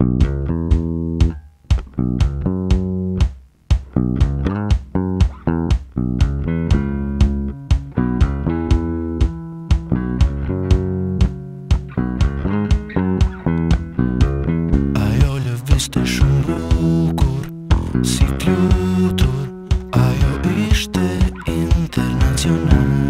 Ajo si këllutur Ajo ishte internacional